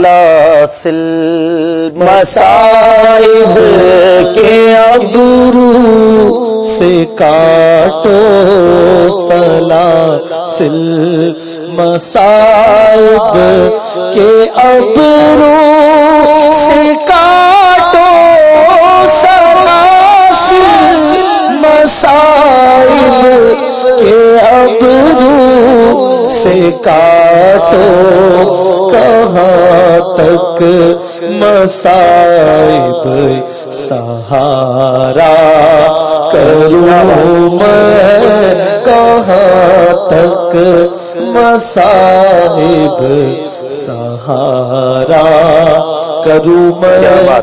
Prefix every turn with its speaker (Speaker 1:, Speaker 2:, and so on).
Speaker 1: سلاسل مسائب کے ابرو سے کاٹو سلاسل مسائب کے ابرو سے کاٹو سلاسل مسائب کے ابرو سے کاٹو کہاں تک مسائب سہارا کروں میں کہاں تک مسائب سہارا کروں میں